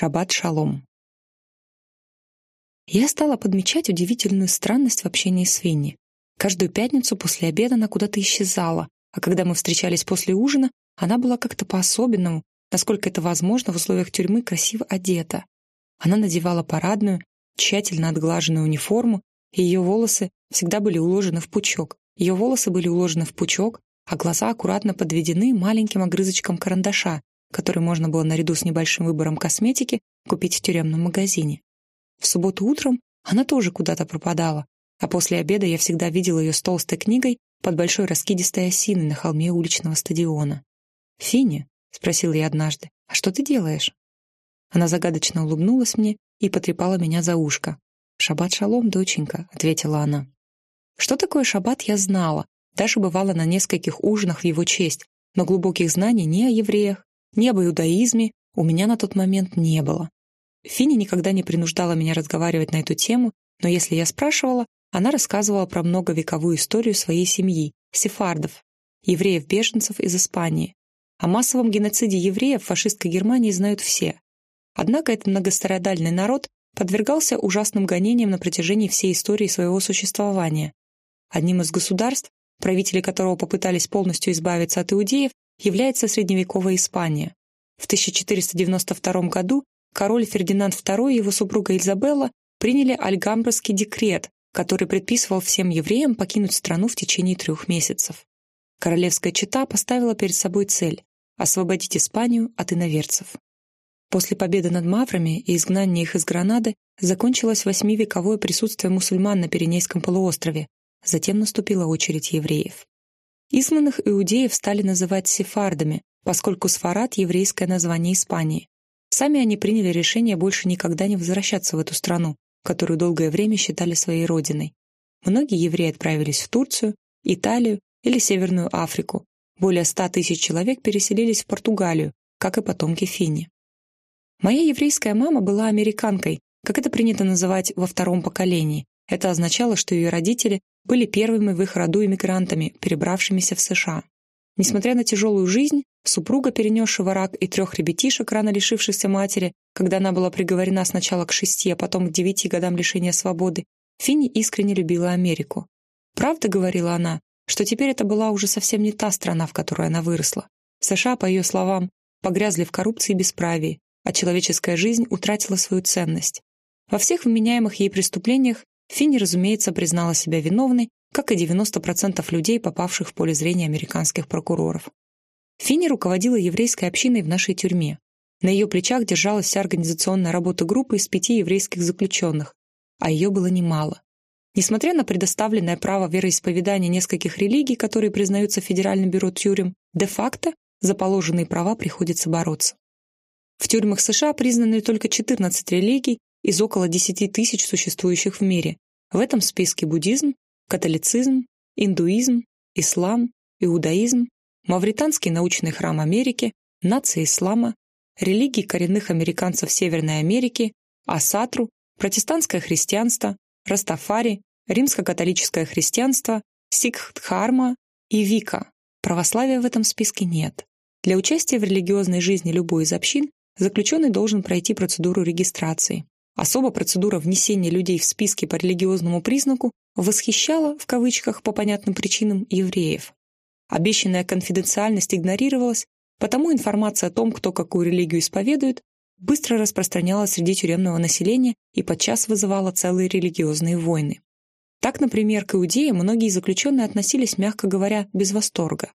Шаббат шалом. Я стала подмечать удивительную странность в общении с Винни. Каждую пятницу после обеда она куда-то исчезала, а когда мы встречались после ужина, она была как-то по-особенному, насколько это возможно в условиях тюрьмы, красиво одета. Она надевала парадную, тщательно отглаженную униформу, и ее волосы всегда были уложены в пучок. Ее волосы были уложены в пучок, а глаза аккуратно подведены маленьким огрызочком карандаша, который можно было наряду с небольшим выбором косметики купить в тюремном магазине. В субботу утром она тоже куда-то пропадала, а после обеда я всегда видела ее с толстой книгой под большой раскидистой осиной на холме уличного стадиона. «Финни?» — спросил я однажды. «А что ты делаешь?» Она загадочно улыбнулась мне и потрепала меня за ушко. «Шаббат шалом, доченька», — ответила она. Что такое шаббат, я знала, даже бывала на нескольких ужинах в его честь, но глубоких знаний ни о евреях, ни иудаизме у меня на тот момент не было. Финни никогда не принуждала меня разговаривать на эту тему, но если я спрашивала, она рассказывала про многовековую историю своей семьи, сефардов, евреев-беженцев из Испании. О массовом геноциде евреев в фашистской Германии знают все. Однако этот многострадальный народ подвергался ужасным гонениям на протяжении всей истории своего существования. Одним из государств, правители которого попытались полностью избавиться от иудеев, является средневековая Испания. В 1492 году король Фердинанд II и его супруга Изабелла приняли Альгамбрский декрет, который предписывал всем евреям покинуть страну в течение трех месяцев. Королевская чета поставила перед собой цель – освободить Испанию от иноверцев. После победы над маврами и изгнания их из Гранады закончилось восьмивековое присутствие мусульман на Пиренейском полуострове, затем наступила очередь евреев. Изгнанных иудеев стали называть сефардами, поскольку сфарад — еврейское название Испании. Сами они приняли решение больше никогда не возвращаться в эту страну, которую долгое время считали своей родиной. Многие евреи отправились в Турцию, Италию или Северную Африку. Более ста тысяч человек переселились в Португалию, как и потомки Фини. Моя еврейская мама была американкой, как это принято называть во втором поколении. Это означало, что ее родители были первыми в их роду иммигрантами, перебравшимися в США. Несмотря на тяжелую жизнь, супруга, перенесшего рак, и трех ребятишек, рано лишившихся матери, когда она была приговорена сначала к шести, а потом к девяти годам лишения свободы, Финни искренне любила Америку. Правда, говорила она, что теперь это была уже совсем не та страна, в которой она выросла. США, по ее словам, погрязли в коррупции и бесправии, а человеческая жизнь утратила свою ценность. Во всех вменяемых ей преступлениях Финни, разумеется, признала себя виновной, как и 90% людей, попавших в поле зрения американских прокуроров. Финни руководила еврейской общиной в нашей тюрьме. На ее плечах держалась вся организационная работа группы из пяти еврейских заключенных, а ее было немало. Несмотря на предоставленное право вероисповедания нескольких религий, которые признаются Федеральным бюро тюрем, де-факто за положенные права приходится бороться. В тюрьмах США признаны только 14 религий из около 10 тысяч существующих в мире. В этом списке буддизм, католицизм, индуизм, ислам, иудаизм, Мавританский научный храм Америки, нация ислама, религии коренных американцев Северной Америки, Асатру, протестантское христианство, Растафари, римско-католическое христианство, Сикхдхарма и Вика. Православия в этом списке нет. Для участия в религиозной жизни любой из общин заключенный должен пройти процедуру регистрации. Особо процедура внесения людей в списки по религиозному признаку восхищала, в кавычках, по понятным причинам, евреев. Обещанная конфиденциальность игнорировалась, потому информация о том, кто какую религию исповедует, быстро распространялась среди тюремного населения и подчас вызывала целые религиозные войны. Так, например, к иудеям многие заключенные относились, мягко говоря, без восторга.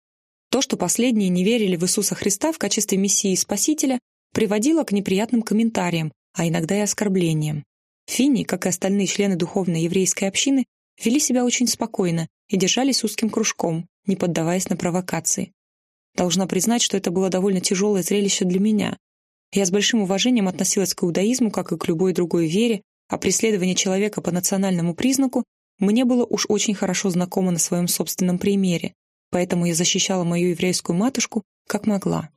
То, что последние не верили в Иисуса Христа в качестве Мессии и Спасителя, приводило к неприятным комментариям, а иногда и оскорблениям. Финни, как и остальные члены духовной еврейской общины, вели себя очень спокойно и держались узким кружком, не поддаваясь на провокации. Должна признать, что это было довольно тяжелое зрелище для меня. Я с большим уважением относилась к иудаизму, как и к любой другой вере, а преследование человека по национальному признаку мне было уж очень хорошо знакомо на своем собственном примере, поэтому я защищала мою еврейскую матушку как могла.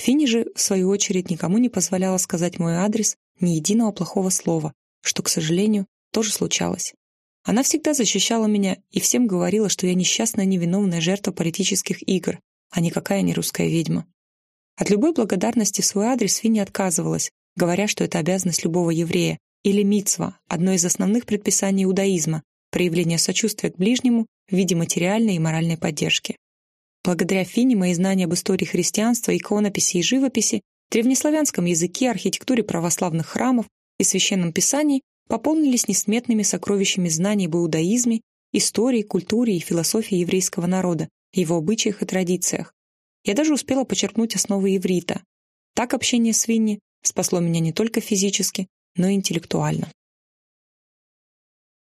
Финни же, в свою очередь, никому не позволяла сказать мой адрес ни единого плохого слова, что, к сожалению, тоже случалось. Она всегда защищала меня и всем говорила, что я несчастная невиновная жертва политических игр, а никакая не русская ведьма. От любой благодарности в свой адрес Финни отказывалась, говоря, что это обязанность любого еврея, или мицва, одно из основных предписаний иудаизма, проявление сочувствия к ближнему в виде материальной и моральной поддержки. Благодаря Фине мои знания об истории христианства, иконописи и живописи, древнеславянском языке, архитектуре православных храмов и священном писании пополнились несметными сокровищами знаний об иудаизме, истории, культуре и философии еврейского народа, его обычаях и традициях. Я даже успела почерпнуть основы иврита. Так общение с Винни спасло меня не только физически, но и интеллектуально.